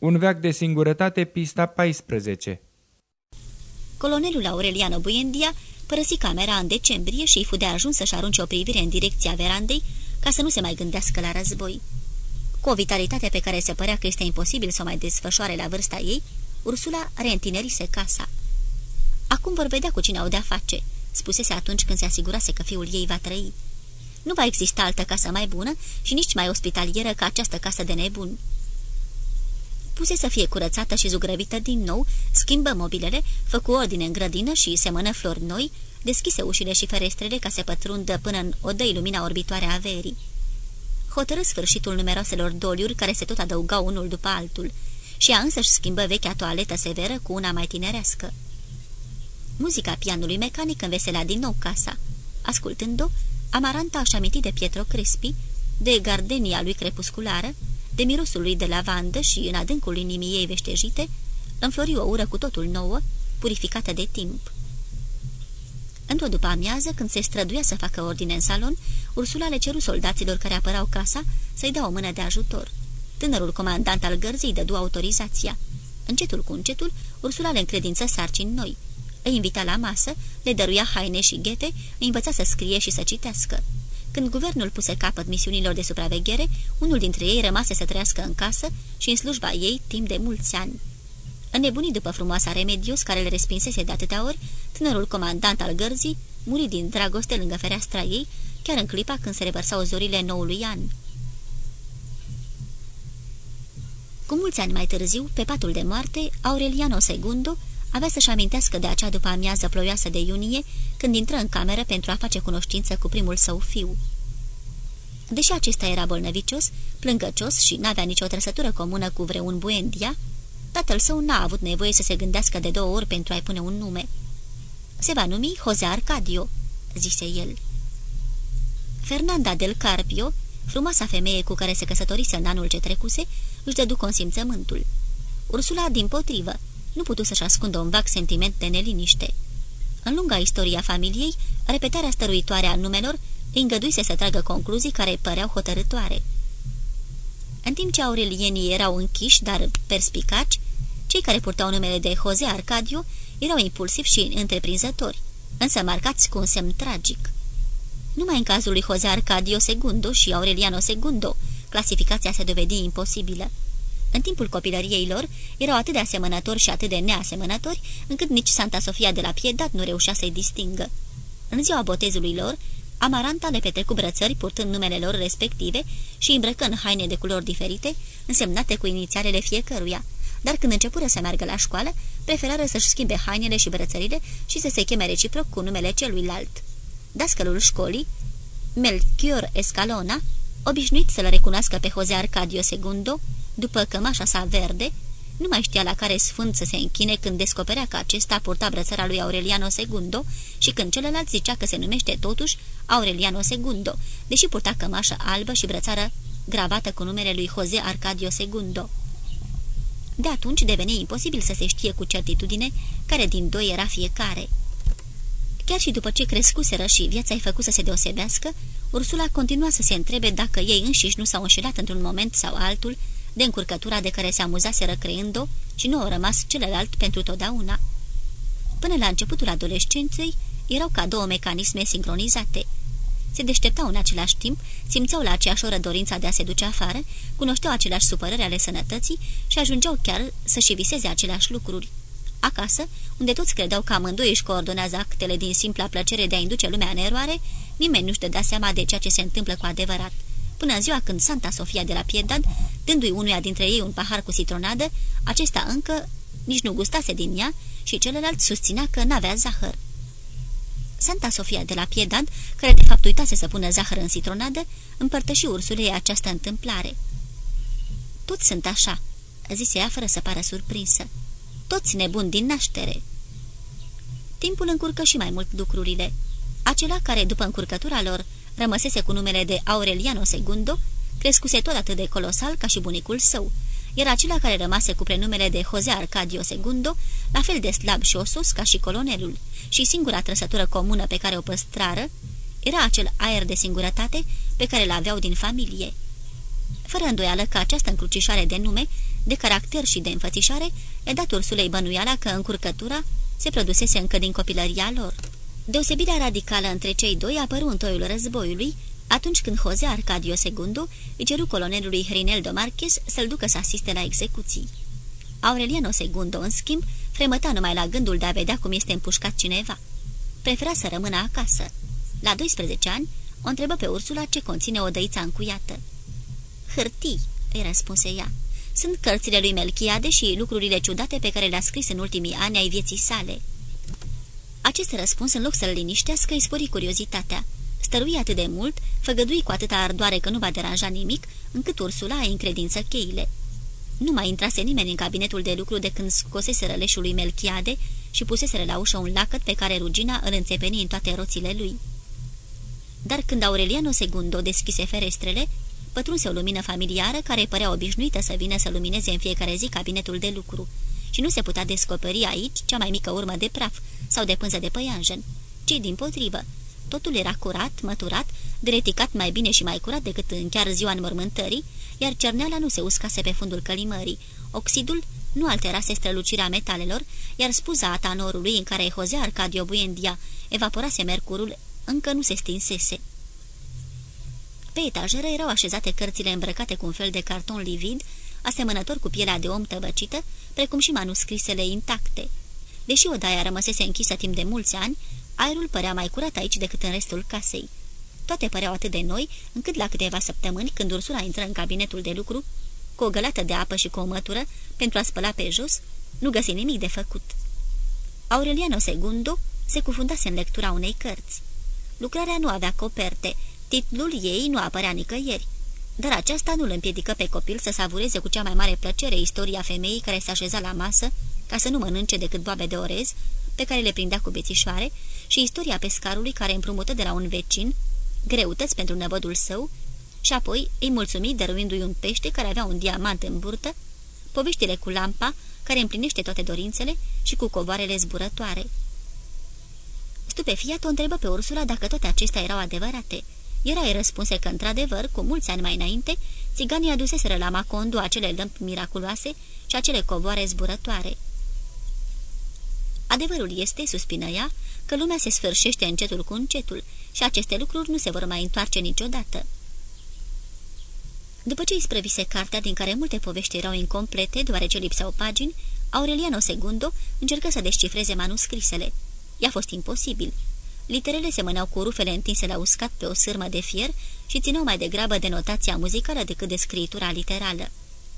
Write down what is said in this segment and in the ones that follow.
Un veac de singurătate, pista 14 Colonelul Aureliano Buendia părăsi camera în decembrie și îi fu de ajuns să-și arunce o privire în direcția verandei ca să nu se mai gândească la război. Cu o vitalitate pe care se părea că este imposibil să o mai desfășoare la vârsta ei, Ursula reîntinerise casa. Acum vor vedea cu cine au de-a face," spusese atunci când se asigurase că fiul ei va trăi. Nu va exista altă casă mai bună și nici mai ospitalieră ca această casă de nebuni puse să fie curățată și zugrăvită din nou, schimbă mobilele, făcu ordine în grădină și semănă flori noi, deschise ușile și ferestrele ca să pătrundă până în odăi lumina orbitoare a verii. Hotărâ sfârșitul numeroselor doliuri care se tot adăugau unul după altul și ea însăși schimbă vechea toaletă severă cu una mai tinerească. Muzica pianului mecanic înveselea din nou casa. Ascultând-o, Amaranta a-și amintit de Pietro Crespi, de gardenia lui crepusculară, de mirosul lui de lavandă și în adâncul inimii ei veștejite, înflori o ură cu totul nouă, purificată de timp. Într-o după amiază, când se străduia să facă ordine în salon, Ursula le ceru soldaților care apărau casa să-i dea o mână de ajutor. Tânărul comandant al gărzii dădu autorizația. Încetul cu încetul, Ursula le încredință sarcini noi. Îi invita la masă, le dăruia haine și ghete, îi învăța să scrie și să citească. Când guvernul puse capăt misiunilor de supraveghere, unul dintre ei rămase să trăiască în casă și în slujba ei timp de mulți ani. Înnebunit după frumoasa Remedios, care le respinsese de atâtea ori, tânărul comandant al gărzii muri din dragoste lângă fereastra ei, chiar în clipa când se revărsau zorile noului an. Cu mulți ani mai târziu, pe patul de moarte, Aureliano II avea să-și amintească de acea după amiază ploioasă de iunie, când intră în cameră pentru a face cunoștință cu primul său fiu. Deși acesta era bolnăvicios, plângăcios și n-avea nicio trăsătură comună cu vreun buendia, tatăl său n-a avut nevoie să se gândească de două ori pentru a-i pune un nume. Se va numi Jose Arcadio, zise el. Fernanda del Carpio, frumoasa femeie cu care se căsătorise în anul ce trecuse, își dădu consimțământul. Ursula, din potrivă, nu putu să-și ascundă un vag sentiment de neliniște. În lunga istoria familiei, repetarea stăruitoare a numelor îi îngăduise să tragă concluzii care păreau hotărătoare. În timp ce aurelienii erau închiși, dar perspicaci, cei care purtau numele de Jose Arcadio erau impulsivi și întreprinzători, însă marcați cu un semn tragic. Numai în cazul lui Jose Arcadio II și Aureliano II, clasificația se dovedi imposibilă. În timpul copilăriei lor, erau atât de asemănători și atât de neasemănători, încât nici Santa Sofia de la Piedat nu reușea să-i distingă. În ziua botezului lor, Amaranta le petrecu brățări purtând numele lor respective și îmbrăcă în haine de culori diferite, însemnate cu inițialele fiecăruia, dar când începură să meargă la școală, preferară să-și schimbe hainele și brățările și să se cheme reciproc cu numele celuilalt. Dascălul școlii, Melchior Escalona, obișnuit să-l recunoască pe Jose Arcadio II, după cămașa sa verde, nu mai știa la care sfânt să se închine când descoperea că acesta purta brățara lui Aureliano II și când celălalt zicea că se numește totuși Aureliano II, deși purta cămașă albă și brățară gravată cu numele lui Jose Arcadio II. De atunci deveni imposibil să se știe cu certitudine care din doi era fiecare. Chiar și după ce crescuseră și viața ai făcut să se deosebească, Ursula continua să se întrebe dacă ei înșiși nu s-au înșelat într-un moment sau altul de încurcătura de care se amuzaseră creând-o și nu au rămas celălalt pentru totdeauna. Până la începutul adolescenței, erau ca două mecanisme sincronizate. Se deșteptau în același timp, simțeau la aceeași oră dorința de a se duce afară, cunoșteau aceleași supărări ale sănătății și ajungeau chiar să-și viseze aceleași lucruri. Acasă, unde toți credeau că amândoi își coordonează actele din simpla plăcere de a induce lumea în eroare, nimeni nu-și dădea seama de ceea ce se întâmplă cu adevărat până în ziua când Santa Sofia de la Piedad, dându-i unuia dintre ei un pahar cu citronadă, acesta încă nici nu gustase din ea și celălalt susținea că n-avea zahăr. Santa Sofia de la Piedad, care de fapt uitase să pună zahăr în citronadă, împărtăși ursulei această întâmplare. Toți sunt așa," zise ea fără să pară surprinsă. Toți nebuni din naștere." Timpul încurcă și mai mult lucrurile. Acela care, după încurcătura lor, rămăsese cu numele de Aureliano II, crescuse tot atât de colosal ca și bunicul său. Era acela care rămase cu prenumele de Jose Arcadio II, la fel de slab și osos ca și colonelul, și singura trăsătură comună pe care o păstrară era acel aer de singurătate pe care l aveau din familie. Fără îndoială că această încrucișare de nume, de caracter și de înfățișare, e dat ursulei bănuiala că încurcătura se produsese încă din copilăria lor. Deosebirea radicală între cei doi apăru în toiul războiului, atunci când Jose Arcadio II îi ceru colonelului Hrineldo Marquez să-l ducă să asiste la execuții. Aureliano II, în schimb, fremăta numai la gândul de a vedea cum este împușcat cineva. Prefera să rămână acasă. La 12 ani, o întrebă pe Ursula ce conține o dăiță încuiată. Hârtii, îi răspunse ea. Sunt cărțile lui Melchiade și lucrurile ciudate pe care le-a scris în ultimii ani ai vieții sale. Acest răspuns, în loc să-l liniștească, îi spori curiozitatea. Stărui atât de mult, făgădui cu atâta ardoare că nu va deranja nimic, încât Ursula a încredință cheile. Nu mai intrase nimeni în cabinetul de lucru de când scosese răleșul lui Melchiade și puseseră la ușă un lacăt pe care rugina îl înțepeni în toate roțile lui. Dar când Aureliano II deschise ferestrele, pătrunse o lumină familiară care părea obișnuită să vină să lumineze în fiecare zi cabinetul de lucru și nu se putea descoperi aici cea mai mică urmă de praf sau de pânză de păianjen, ci din potrivă. Totul era curat, măturat, dereticat mai bine și mai curat decât în chiar ziua înmormântării, iar cerneala nu se uscase pe fundul călimării. Oxidul nu alterase strălucirea metalelor, iar spuza a tanorului în care Jose Arcadio Buendia evaporase mercurul încă nu se stinsese. Pe etajeră erau așezate cărțile îmbrăcate cu un fel de carton livid, asemănător cu pielea de om tăbăcită, precum și manuscrisele intacte. Deși odaia rămăsese închisă timp de mulți ani, aerul părea mai curat aici decât în restul casei. Toate păreau atât de noi, încât la câteva săptămâni, când Ursula intră în cabinetul de lucru, cu o gălată de apă și cu o mătură, pentru a spăla pe jos, nu găsi nimic de făcut. Aureliano Segundo se cufundase în lectura unei cărți. Lucrarea nu avea coperte, titlul ei nu apărea nicăieri, dar aceasta nu îl împiedică pe copil să savureze cu cea mai mare plăcere istoria femeii care se așeza la masă ca să nu mănânce decât boabe de orez, pe care le prindea cu bețișoare, și istoria pescarului care împrumută de la un vecin greutăți pentru năvădul său și apoi îi mulțumi dăruindu-i un pește care avea un diamant în burtă, poveștile cu lampa care împlinește toate dorințele și cu covoarele zburătoare. Stupefiat o întrebă pe Ursula dacă toate acestea erau adevărate. Era îi răspunse că, într-adevăr, cu mulți ani mai înainte, țiganii aduseseră la Macondo acele lămpi miraculoase și acele covoare zburătoare. Adevărul este, suspină ea, că lumea se sfârșește încetul cu încetul și aceste lucruri nu se vor mai întoarce niciodată. După ce îi sprăvise cartea, din care multe povești erau incomplete, deoarece lipseau pagini, Aureliano II încercă să descifreze manuscrisele. I-a fost imposibil. Literele semăneau cu rufele întinse la uscat pe o sârmă de fier și țineau mai degrabă de notația muzicală decât de scritura literală.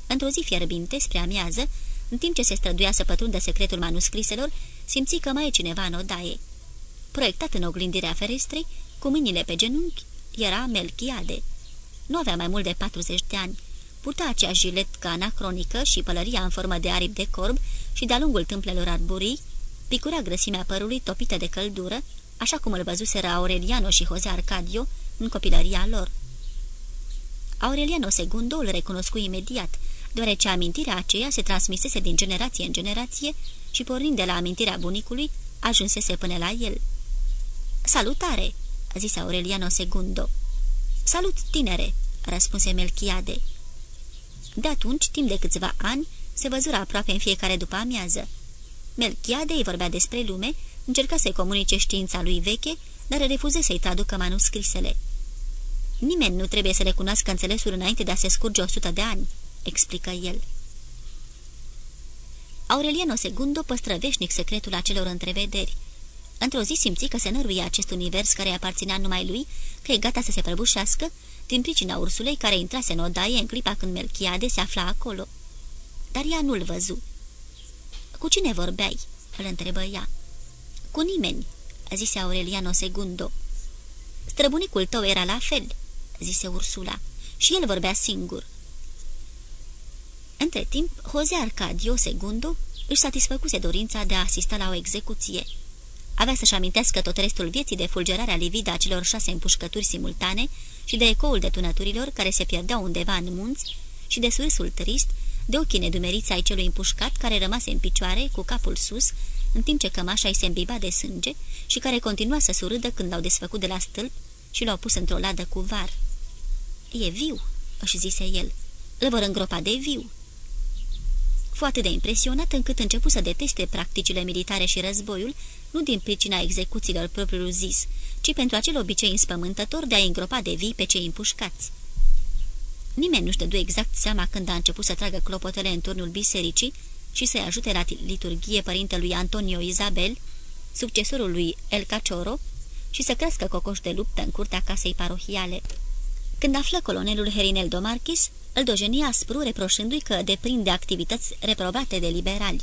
Într-o zi fierbinte, spre amiază, în timp ce se străduia să pătrundă secretul manuscriselor, simți că mai e cineva în odaie. Proiectat în oglindirea ferestrei, cu mâinile pe genunchi, era Melchiade. Nu avea mai mult de 40 de ani. Purta aceeași jiletcă anacronică și pălăria în formă de aripi de corb și de-a lungul tâmplelor arburii, picura grăsimea părului topită de căldură, așa cum îl văzuseră Aureliano și Jose Arcadio în copilăria lor. Aureliano II îl recunoscu imediat, deoarece amintirea aceea se transmisese din generație în generație și, pornind de la amintirea bunicului, ajunsese până la el. Salutare!" a zis Aureliano II. Salut, tinere!" răspunse Melchiade. De atunci, timp de câțiva ani, se văzura aproape în fiecare după amiază. Melchiade îi vorbea despre lume, încerca să-i comunice știința lui veche, dar refuză să-i traducă manuscrisele. Nimeni nu trebuie să recunoască înțelesul înainte de a se scurge o sută de ani," explică el. Aureliano II păstră veșnic secretul acelor întrevederi. Într-o zi simți că se năruia acest univers care aparținea numai lui, că e gata să se prăbușească, din pricina ursulei care intrase în odaie în clipa când Melchiade se afla acolo. Dar ea nu-l văzu. Cu cine vorbeai?" îl întrebă ea. Cu nimeni," zise Aureliano II. Străbunicul tău era la fel," zise Ursula, și el vorbea singur. Între timp, Jose Arcadio II își satisfăcuse dorința de a asista la o execuție. Avea să-și amintească tot restul vieții de fulgerarea lividă a celor șase împușcături simultane și de ecoul detunăturilor care se pierdeau undeva în munți și de surâsul trist, de ochii nedumeriți ai celui împușcat care rămase în picioare, cu capul sus, în timp ce cămașa îi se îmbiba de sânge și care continua să surâdă când l-au desfăcut de la stâlp și l-au pus într-o ladă cu var. E viu," își zise el. îl vor îngropa de viu. Fu atât de impresionat încât începu să deteste practicile militare și războiul, nu din pricina execuțiilor propriului zis, ci pentru acel obicei înspământător de a îngropa de vii pe cei împușcați. Nimeni nu-și dădu exact seama când a început să tragă clopotele în turnul bisericii și să-i ajute la liturghie părintelui Antonio Isabel, succesorul lui El Cacioro, și să crească cocoș de luptă în curtea casei parohiale. Când află colonelul Herinel Domarchis, îl dojeni aspru reproșându-i că deprinde activități reprobate de liberali.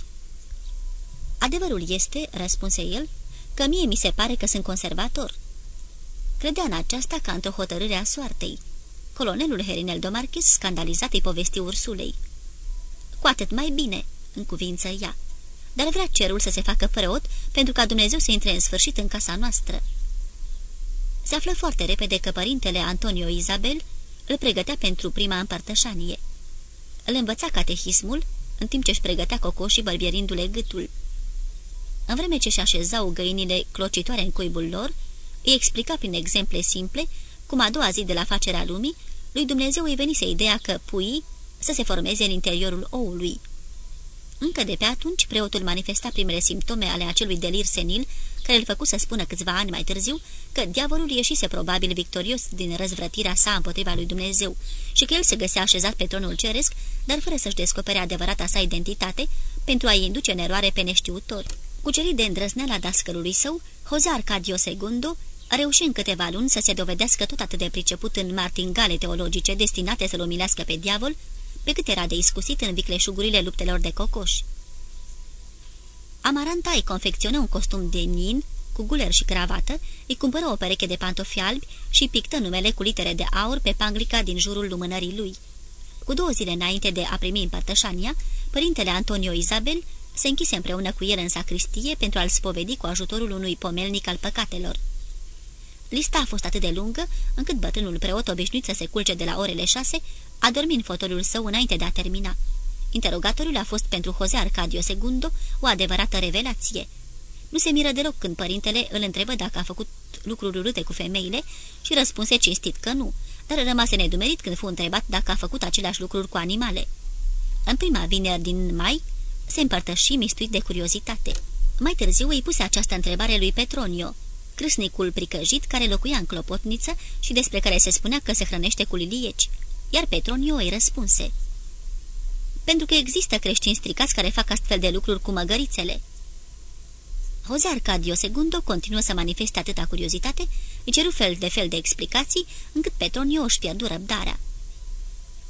Adevărul este, răspunse el, că mie mi se pare că sunt conservator. Credea în aceasta ca într-o hotărâre a soartei. Colonelul Herinel Domarchis, scandalizat, îi povesti ursulei. Cu atât mai bine, în cuvință ea, dar vrea cerul să se facă preot pentru ca Dumnezeu să intre în sfârșit în casa noastră. Se află foarte repede că părintele Antonio Isabel îl pregătea pentru prima împărtășanie. Îl învăța catehismul, în timp ce își pregătea cocoșii bărbierindu-le gâtul. În vreme ce și așezau găinile clocitoare în cuibul lor, îi explica prin exemple simple cum a doua zi de la facerea lumii, lui Dumnezeu îi venise ideea că puii să se formeze în interiorul oului. Încă de pe atunci, preotul manifesta primele simptome ale acelui delir senil, care îl făcu să spună câțiva ani mai târziu că diavolul ieșise probabil victorios din răzvrătirea sa împotriva lui Dumnezeu și că el se găsea așezat pe tronul ceresc, dar fără să-și descopere adevărata sa identitate, pentru a-i induce în eroare pe neștiutori. Cucerit de îndrăzneala dascălului său, Jose Arcadio II a reușit în câteva luni să se dovedească tot atât de priceput în martingale teologice destinate să-l umilească pe diavol, pe cât era de iscusit în vicleșugurile luptelor de cocoși. Amaranta îi confecționă un costum de nin, cu guler și cravată, îi cumpără o pereche de pantofi albi și pictă numele cu litere de aur pe panglica din jurul lumânării lui. Cu două zile înainte de a primi împărtășania, părintele Antonio Isabel se închise împreună cu el în sacristie pentru a-l spovedi cu ajutorul unui pomelnic al păcatelor. Lista a fost atât de lungă, încât bătrânul preot obișnuit să se culce de la orele șase, a dormit în fotoliul său înainte de a termina. Interogatoriul a fost pentru Jose Arcadio II o adevărată revelație. Nu se miră deloc când părintele îl întrebă dacă a făcut lucruri urâte cu femeile și răspunse cinstit că nu, dar rămase nedumerit când fu întrebat dacă a făcut aceleași lucruri cu animale. În prima vineri din mai, se împărtăși mistuit de curiozitate. Mai târziu îi puse această întrebare lui Petronio, crâsnicul pricăjit care locuia în clopotniță și despre care se spunea că se hrănește cu lilieci, iar Petronio îi răspunse. Pentru că există creștini stricați care fac astfel de lucruri cu măgărițele. Jose Arcadio II continuă să manifeste atâta curiozitate, îi ceru fel de fel de explicații, încât Petronio își pierdu răbdarea.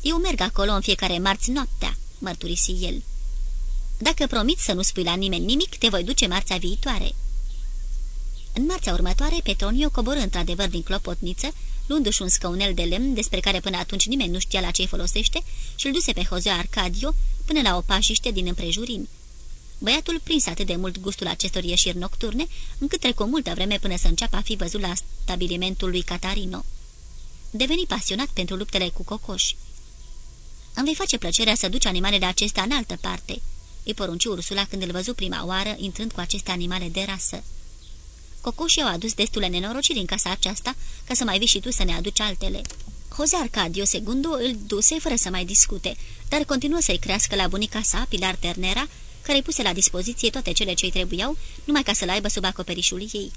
Eu merg acolo în fiecare marți noaptea," mărturisi el. Dacă promiți să nu spui la nimeni nimic, te voi duce marțea viitoare." În marțea următoare, Petronio coboră într-adevăr din clopotniță, luându-și un scăunel de lemn despre care până atunci nimeni nu știa la ce folosește și îl duse pe Jose Arcadio până la o pașiște din împrejurimi. Băiatul prins atât de mult gustul acestor ieșiri nocturne, încât trecu multă vreme până să înceapă a fi văzut la stabilimentul lui Catarino. Deveni pasionat pentru luptele cu cocoși. Îmi vei face plăcerea să duci animalele acestea în altă parte," îi porunci Ursula când îl văzu prima oară intrând cu aceste animale de rasă. Cocoșii au adus destule nenorociri în casa aceasta, ca să mai vii și tu să ne aduci altele." Jose Arcadio II îl duse fără să mai discute, dar continuă să-i crească la bunica sa, Pilar Ternera, care puse la dispoziție toate cele ce-i trebuiau, numai ca să-l aibă sub acoperișul ei.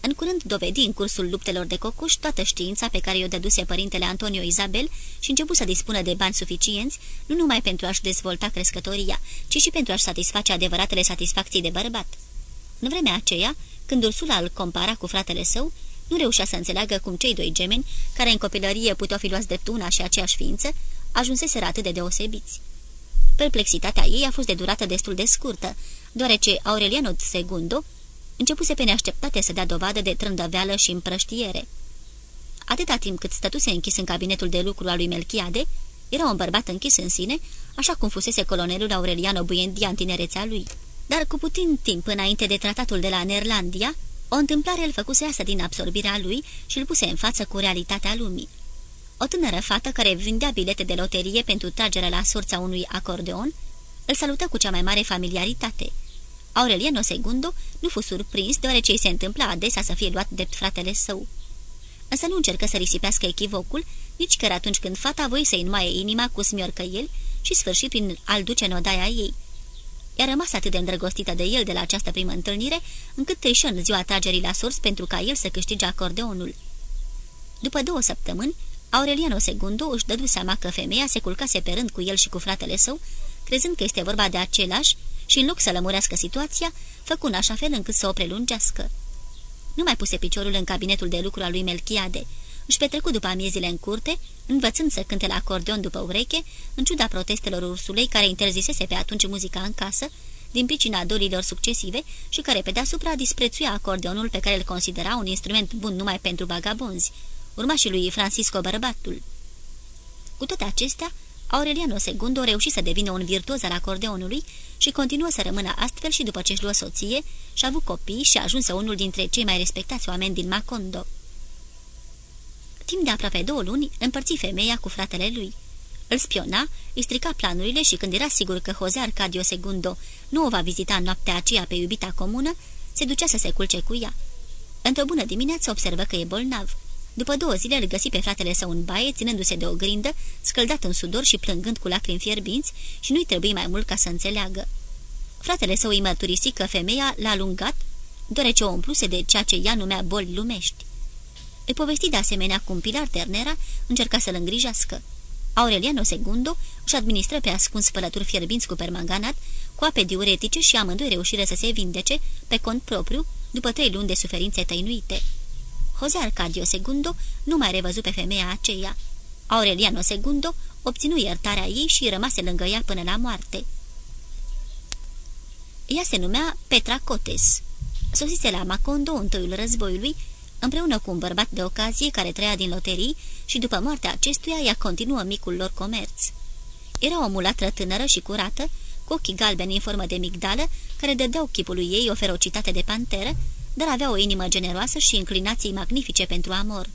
În curând dovedi în cursul luptelor de cocuș toată știința pe care i-o dăduse părintele Antonio Isabel și începu să dispună de bani suficienți, nu numai pentru a-și dezvolta crescătoria, ci și pentru a-și satisface adevăratele satisfacții de bărbat. În vremea aceea, când Ursula îl compara cu fratele său, nu reușea să înțeleagă cum cei doi gemeni, care în copilărie puteau fi luați drept una și aceeași ființă, ajunseseră atât de deosebiți. Perplexitatea ei a fost de durată destul de scurtă, deoarece Aureliano II începuse pe neașteptate să dea dovadă de trândăveală și împrăștiere. Atâta timp cât stătuse închis în cabinetul de lucru al lui Melchiade, era un bărbat închis în sine, așa cum fusese colonelul Aureliano Buendia în tinerețea lui. Dar cu puțin timp înainte de tratatul de la Nerlandia, o întâmplare îl făcuse asta din absorbirea lui și îl puse în față cu realitatea lumii. O tânără fată care vindea bilete de loterie pentru tragerea la surța unui acordeon, îl salută cu cea mai mare familiaritate. Aureliano II nu fu surprins, deoarece îi se întâmpla adesea să fie luat drept fratele său. însă nu încercă să risipească echivocul, nici chiar atunci când fata voi să-i înmoaie inima cu el și sfârși prin a-l duce în odaia ei. I-a rămas atât de îndrăgostită de el de la această primă întâlnire, încât trișă în ziua tragerii la surs pentru ca el să câștige acordeonul. După două săptămâni, Aureliano II își dădu seama că femeia se culcase pe rând cu el și cu fratele său, crezând că este vorba de același și în loc să lămurească situația, făcu în așa fel încât să o prelungească. Nu mai puse piciorul în cabinetul de lucru al lui Melchiade. Își petrecu după amiezile în curte, învățând să cânte la acordeon după ureche, în ciuda protestelor ursulei care interzisese pe atunci muzica în casă, din pricina dolilor succesive și care pe deasupra disprețuia acordeonul pe care îl considera un instrument bun numai pentru vagabonzi, urmașii lui Francisco Bărbatul. Cu toate acestea, Aureliano II reuși să devină un virtuoz al acordeonului și continuă să rămână astfel și după ce-și luă soție și a avut copii și a ajuns unul dintre cei mai respectați oameni din Macondo. Timp de aproape două luni, împărți femeia cu fratele lui. Îl spiona, îi strica planurile și când era sigur că Jose Arcadio Segundo nu o va vizita în noaptea aceea pe iubita comună, se ducea să se culce cu ea. Într-o bună dimineață observă că e bolnav. După două zile îl găsi pe fratele său în baie, ținându-se de o grindă, scăldat în sudor și plângând cu lacrimi fierbinți și nu-i trebuie mai mult ca să înțeleagă. Fratele său îi mărturisi că femeia l-a alungat, deoarece o umpluse de ceea ce ea numea boli lumești. Îi povesti de asemenea cum Pilar Ternera încerca să-l îngrijească. Aureliano II își administră pe ascuns spălături fierbinți cu permanganat, cu ape diuretice și amândoi reușire să se vindece, pe cont propriu, după trei luni de suferințe tăinuite. Jose Arcadio II nu mai revăzu pe femeia aceea. Aureliano II obținu iertarea ei și rămase lângă ea până la moarte. Ea se numea Petra Cotes. Sosise la Macondo întâiul războiului, împreună cu un bărbat de ocazie care trăia din loterii și după moartea acestuia ea continuă micul lor comerț. Era o mulatră tânără și curată, cu ochii galbeni în formă de migdală, care dădeau chipului ei o ferocitate de panteră, dar avea o inimă generoasă și inclinații magnifice pentru amor.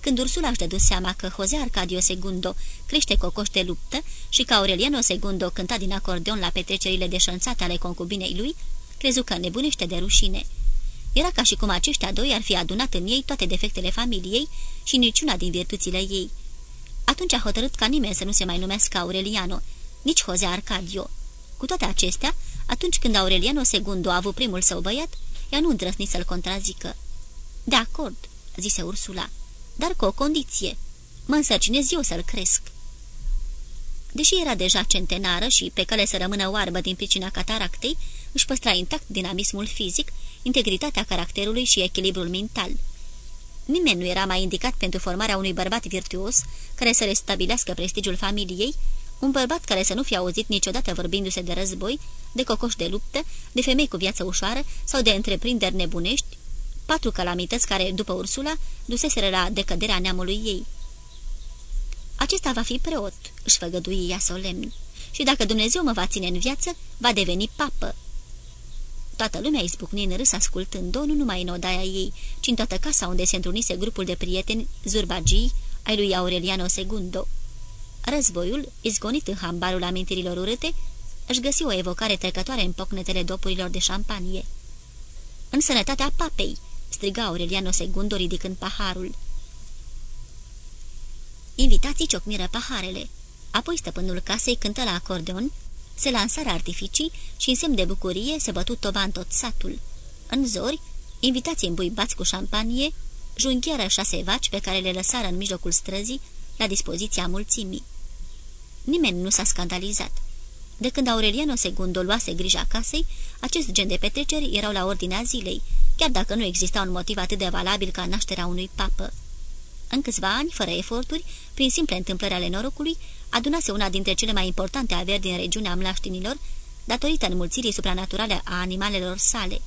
Când Ursula își dădu seama că Jose Arcadio Segundo crește cocoș de luptă și că Aureliano Segundo cânta din acordeon la petrecerile deșanțate ale concubinei lui, crezu că nebunește de rușine. Era ca și cum aceștia doi ar fi adunat în ei toate defectele familiei și niciuna din virtuțile ei. Atunci a hotărât ca nimeni să nu se mai numească Aureliano, nici Jose Arcadio. Cu toate acestea, atunci când Aureliano Segundo a avut primul său băiat, ea nu îndrăsni să-l contrazică. De acord," zise Ursula, dar cu o condiție. Mă însărcinez eu să-l cresc." Deși era deja centenară și pe cale să rămână oarbă din pricina cataractei, își păstra intact dinamismul fizic, integritatea caracterului și echilibrul mental. Nimeni nu era mai indicat pentru formarea unui bărbat virtuos care să restabilească prestigiul familiei, un bărbat care să nu fie auzit niciodată vorbindu-se de război, de cocoș de luptă, de femei cu viață ușoară sau de întreprinderi nebunești, patru calamități care, după Ursula, duseseră la decăderea neamului ei. Acesta va fi preot, își făgădui ea solemn, și dacă Dumnezeu mă va ține în viață, va deveni papă. Toată lumea izbucni în râs ascultând-o, nu numai în odaia ei, ci în toată casa unde se întrunise grupul de prieteni zurbagii ai lui Aureliano II. Războiul, izgonit în hambarul amintirilor urâte, își găsi o evocare trecătoare în pocnetele dopurilor de șampanie. În sănătatea papei!" striga Aureliano II ridicând paharul. Invitații ciocmiră paharele. Apoi stăpânul casei cântă la acordeon, se lansară artificii și în semn de bucurie se bătut toba în tot satul. În zori, invitații îmbuibați cu șampanie, junghiară șase vaci pe care le lăsară în mijlocul străzii, la dispoziția mulțimii. Nimeni nu s-a scandalizat. De când Aureliano II luase grija casei, acest gen de petreceri erau la ordinea zilei, chiar dacă nu exista un motiv atât de valabil ca nașterea unui papă. În câțiva ani, fără eforturi, prin simple întâmplări ale norocului, adunase una dintre cele mai importante averi din regiunea mlaștinilor, datorită înmulțirii supranaturale a animalelor sale.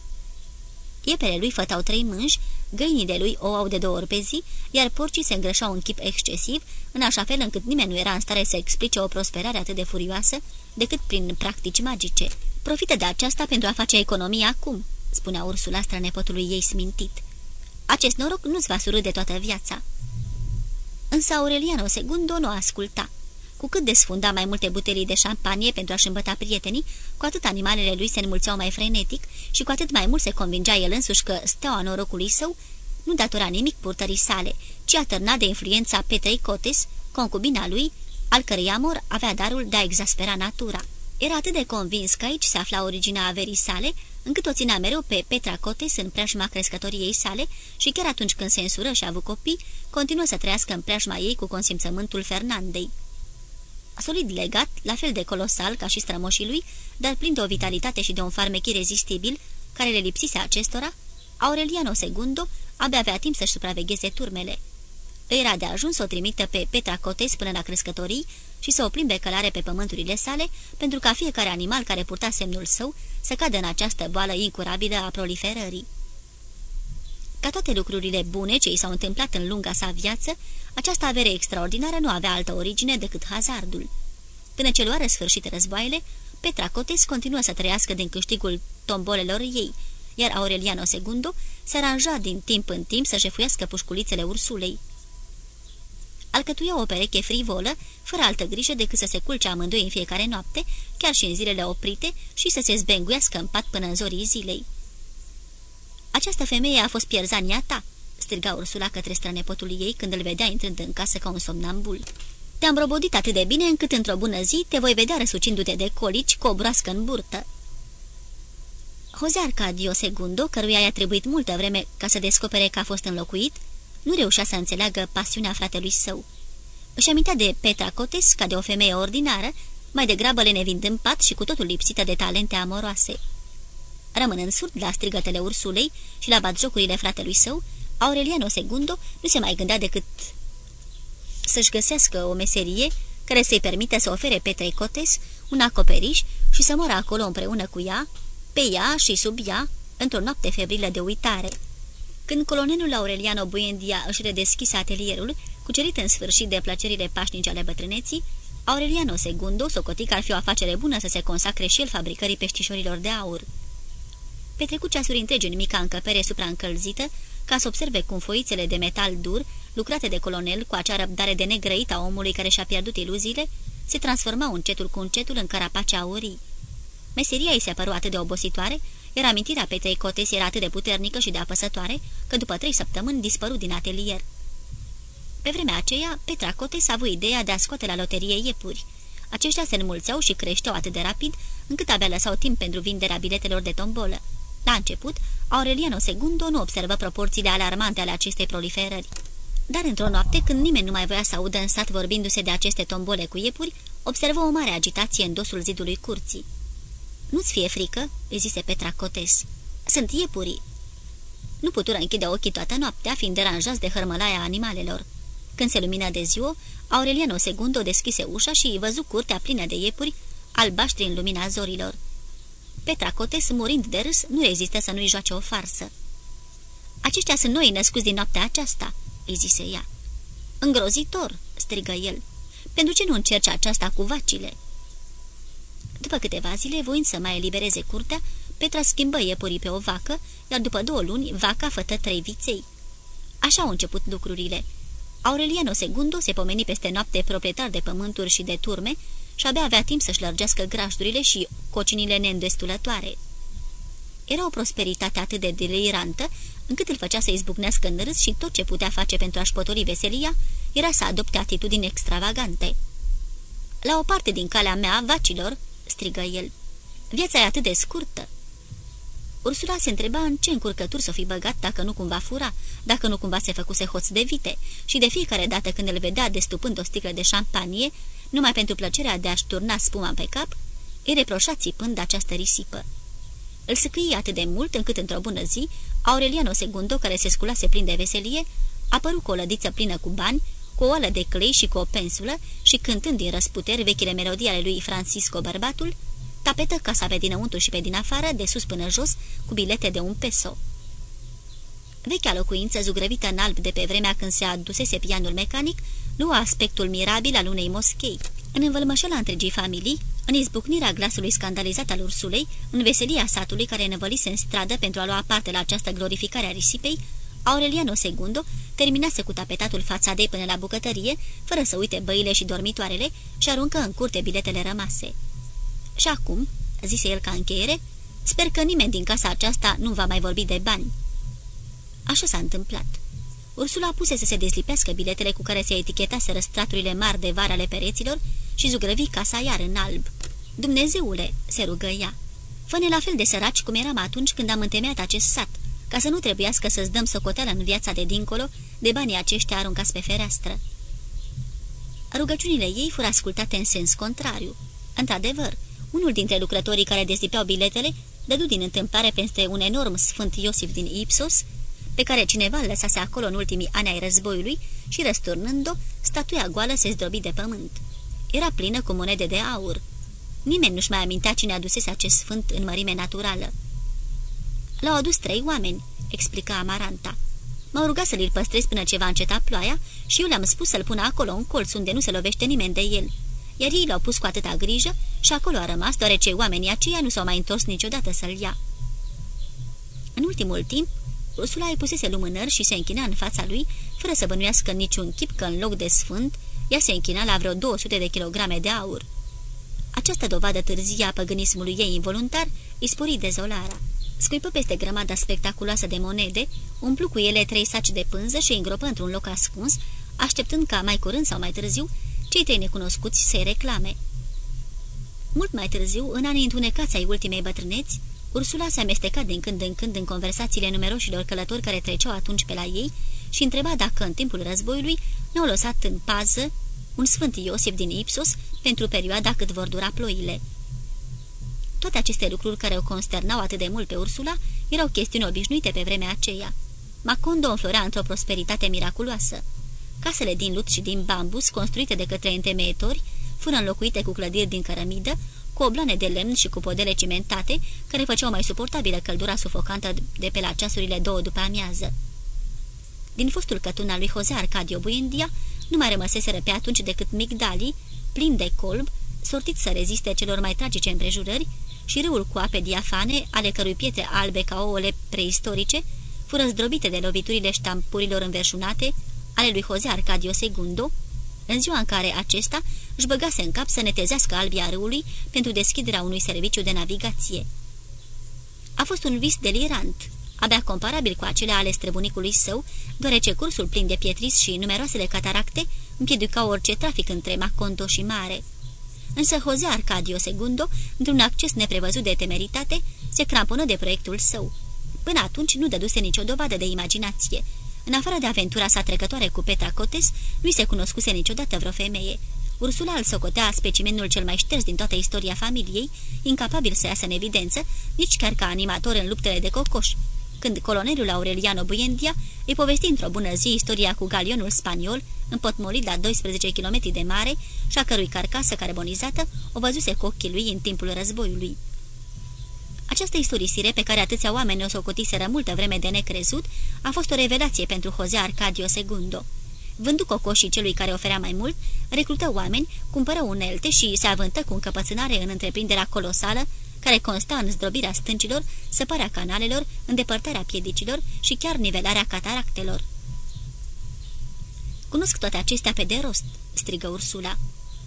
Iepele lui fătau trei mânși, găinile lui o au de două ori pe zi, iar porcii se îngrășau în chip excesiv, în așa fel încât nimeni nu era în stare să explice o prosperare atât de furioasă, decât prin practici magice. Profită de aceasta pentru a face economie acum, spunea Ursula strănepotului ei smintit. Acest noroc nu-ți va surâde toată viața. Însă Aureliano II nu asculta. Cu cât desfunda mai multe butelii de șampanie pentru a-și îmbăta prietenii, cu atât animalele lui se înmulțeau mai frenetic și cu atât mai mult se convingea el însuși că steaua norocului său nu datora nimic purtării sale, ci atârnat de influența Petrei Cotes, concubina lui, al cărei amor avea darul de a exaspera natura. Era atât de convins că aici se afla originea averii sale, încât o ținea mereu pe Petra Cotes în preajma crescătoriei sale și chiar atunci când se însură și a avut copii, continuă să trăiască în preajma ei cu consimțământul Fernandei. Solid legat, la fel de colosal ca și strămoșii lui, dar plin de o vitalitate și de un farmec irezistibil, care le lipsise acestora, Aureliano II abia avea timp să-și supravegheze turmele. Era de ajuns să o trimită pe Petra Cotes până la crescătorii și să o plimbe călare pe pământurile sale, pentru ca fiecare animal care purta semnul său să cadă în această boală incurabilă a proliferării. Ca toate lucrurile bune ce i s-au întâmplat în lunga sa viață, această avere extraordinară nu avea altă origine decât hazardul. Până ce luară sfârșit războaiele, Petra Cotes continuă să trăiască din câștigul tombolelor ei, iar Aureliano II se aranja din timp în timp să jefuiască pușculițele ursulei. Alcătuia o pereche frivolă, fără altă grijă decât să se culce amândoi în fiecare noapte, chiar și în zilele oprite, și să se zbenguiască în pat până în zorii zilei. Această femeie a fost pierzania ta," striga Ursula către strănepotul ei când îl vedea intrând în casă ca un somnambul. Te-am robodit atât de bine încât într-o bună zi te voi vedea răsucindu-te de colici cu o broască în burtă." Jose Arcadio Segundo, căruia i-a trebuit multă vreme ca să descopere că a fost înlocuit, nu reușea să înțeleagă pasiunea fratelui său. Își amintea de Petra Cotes ca de o femeie ordinară, mai degrabă lenevind în pat și cu totul lipsită de talente amoroase. Rămânând surd la strigătele ursulei și la batjocurile fratelui său, Aureliano Segundo nu se mai gândea decât să-și găsească o meserie care să-i permită să ofere Petrei Cotes un acoperiș și să moră acolo împreună cu ea, pe ea și sub ea, într-o noapte febrilă de uitare. Când colonelul Aureliano Buendia își redeschise atelierul, cucerit în sfârșit de plăcerile pașnice ale bătrâneții, Aureliano II socoti că ar fi o afacere bună să se consacre și el fabricării peștișorilor de aur. Petrecut ceasuri întregi în mica încăpere supraîncălzită, ca să observe cum foițele de metal dur, lucrate de colonel cu acea răbdare de negrăit a omului care și-a pierdut iluziile, se transformau încetul cu încetul în carapace aurii. Meseria îi se păru atât de obositoare, iar amintirea Petrei Cotes era atât de puternică și de apăsătoare, că după trei săptămâni dispăru din atelier. Pe vremea aceea, Petra Cotes a avut ideea de a scoate la loterie iepuri. Aceștia se înmulțeau și creșteau atât de rapid, încât abia lăsau timp pentru vinderea biletelor de tombolă. La început, Aureliano II nu observă proporțiile alarmante ale acestei proliferări. Dar într-o noapte, când nimeni nu mai voia să audă în sat vorbindu-se de aceste tombole cu iepuri, observă o mare agitație în dosul zidului curții. Nu-ți fie frică?" îi zise Petra Cotes. Sunt iepurii." Nu putură închide ochii toată noaptea, fiind deranjați de hărmălaia animalelor. Când se lumină de ziua, Aureliano II deschise ușa și văzu curtea plină de iepuri, albaștri în lumina zorilor. Petra Cotes, murind de râs, nu rezistă să nu-i joace o farsă. Aceștia sunt noi născuți din noaptea aceasta," îi zise ea. Îngrozitor!" strigă el. Pentru ce nu încerci aceasta cu vacile?" După câteva zile, voind să mai elibereze curtea, Petra schimbă iepurii pe o vacă, iar după două luni, vaca fătă trei viței. Așa au început lucrurile. Aureliano II se pomeni peste noapte proprietar de pământuri și de turme și abia avea timp să-și lărgească grajdurile și cocinile neîndestulătoare. Era o prosperitate atât de delirantă, încât îl făcea să izbucnească în râs și tot ce putea face pentru a-și potoli veselia era să adopte atitudini extravagante. La o parte din calea mea, vacilor, strigă el. Viața e atât de scurtă. Ursula se întreba în ce încurcături s-o fi băgat dacă nu cumva fura, dacă nu cumva se făcuse hoț de vite și de fiecare dată când îl vedea destupând o sticlă de șampanie, numai pentru plăcerea de a-și turna spuma pe cap, îi reproșa țipând această risipă. Îl săcâi atât de mult încât într-o bună zi, Aureliano Segundo, care se sculase plin de veselie, apăru cu o lădiță plină cu bani, cu o oală de clei și cu o pensulă și cântând din răsputeri vechile melodii ale lui Francisco Bărbatul, tapetă casa pe dinăuntru și pe din afară, de sus până jos, cu bilete de un peso. Vechea locuință, zugrăvită în alb de pe vremea când se adusese pianul mecanic, lua aspectul mirabil al unei moschei. În învălmășala întregii familii, în izbucnirea glasului scandalizat al ursulei, în veselia satului care năvălise în stradă pentru a lua parte la această glorificare a risipei, Aureliano II terminase cu tapetatul fațadei până la bucătărie, fără să uite băile și dormitoarele, și aruncă în curte biletele rămase. Și acum, zise el ca încheiere, sper că nimeni din casa aceasta nu va mai vorbi de bani. Așa s-a întâmplat. Ursula puse să se dezlipească biletele cu care se etichetaseră straturile mari de vară ale pereților și zugrăvi casa iar în alb. Dumnezeule, se rugă ea, fă la fel de săraci cum eram atunci când am întemeiat acest sat, ca să nu trebuiască să-ți dăm socoteală în viața de dincolo de banii aceștia aruncați pe fereastră. Rugăciunile ei fură ascultate în sens contrariu. Într-adevăr, unul dintre lucrătorii care dezlipeau biletele dădu din întâmplare peste un enorm sfânt Iosif din Ipsos, pe care cineva îl lăsase acolo în ultimii ani ai războiului și, răsturnând-o, statuia goală se zdrobi de pământ. Era plină cu monede de aur. Nimeni nu-și mai amintea cine adusese acest sfânt în mărime naturală. L-au adus trei oameni, explica Amaranta. M-au rugat să-l păstrez până ce va înceta ploaia și eu le-am spus să-l pună acolo în colț unde nu se lovește nimeni de el. Iar ei l-au pus cu atâta grijă și acolo a rămas, deoarece oamenii aceia nu s-au mai întors niciodată să-l ia. În ultimul timp, Ursula îi pusese lumânări și se închina în fața lui, fără să bănuiască niciun chip că în loc de sfânt, ea se închina la vreo 200 de kilograme de aur. Această dovadă târzie a păgânismului ei involuntar îi spori dezolarea. Scuipă peste grămada spectaculoasă de monede, umplu cu ele trei saci de pânză și îngropă într-un loc ascuns, așteptând ca mai curând sau mai târziu cei trei necunoscuți să-i reclame. Mult mai târziu, în anii întunecați ai ultimei bătrâneți, Ursula se amesteca din când în când în conversațiile numeroșilor călători care treceau atunci pe la ei și întreba dacă în timpul războiului nu au lăsat în pază un sfânt Iosif din Ipsos pentru perioada cât vor dura ploile. Toate aceste lucruri care o consternau atât de mult pe Ursula erau chestiuni obișnuite pe vremea aceea. Macondo înflorea într-o prosperitate miraculoasă. Casele din lut și din bambus, construite de către întemeietori, fură înlocuite cu clădiri din cărămidă, cu oblane de lemn și cu podele cimentate, care făceau mai suportabilă căldura sufocantă de pe la ceasurile două după amiază. Din fostul cătun al lui Jose Arcadio Buendia nu mai rămăseseră pe atunci decât migdalii, plini de colb, sortiți să reziste celor mai tragice împrejurări, și râul cu ape diafane, ale cărui pietre albe ca ouăle preistorice, fură zdrobite de loviturile ștampurilor înverșunate ale lui Jose Arcadio Segundo, în ziua în care acesta își băgase în cap să netezească albia râului pentru deschiderea unui serviciu de navigație. A fost un vis delirant, abia comparabil cu acele ale străbunicului său, deoarece cursul plin de pietris și numeroasele cataracte împiedicau orice trafic între Macondo și mare. Însă Jose Arcadio Segundo, într-un acces neprevăzut de temeritate, se cramponă de proiectul său. Până atunci nu dăduse nicio dovadă de imaginație. În afară de aventura sa trecătoare cu Petra Cotes, nu-i se cunoscuse niciodată vreo femeie. Ursula îl socotea specimenul cel mai șters din toată istoria familiei, incapabil să iasă în evidență, nici chiar ca animator în luptele de cocoș. Când colonelul Aureliano Buendia îi povesti într-o bună zi istoria cu galionul spaniol, împotmolit la 12 km de mare și a cărui carcasă carbonizată o văzuse cu ochii lui în timpul războiului. Această istorisire, pe care atâția oameni o socotiseră multă vreme de necrezut, a fost o revelație pentru Jose Arcadio Segundo. Vându cocoșii celui care oferea mai mult, recrută oameni, cumpără unelte și se avântă cu încăpățânare în întreprinderea colosală, care consta în zdrobirea stâncilor, săparea canalelor, îndepărtarea piedicilor și chiar nivelarea cataractelor. Cunosc toate acestea pe de rost," strigă Ursula.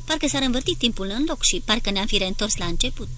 Parcă s-ar învârti timpul în loc și parcă ne-am fi reîntors la început."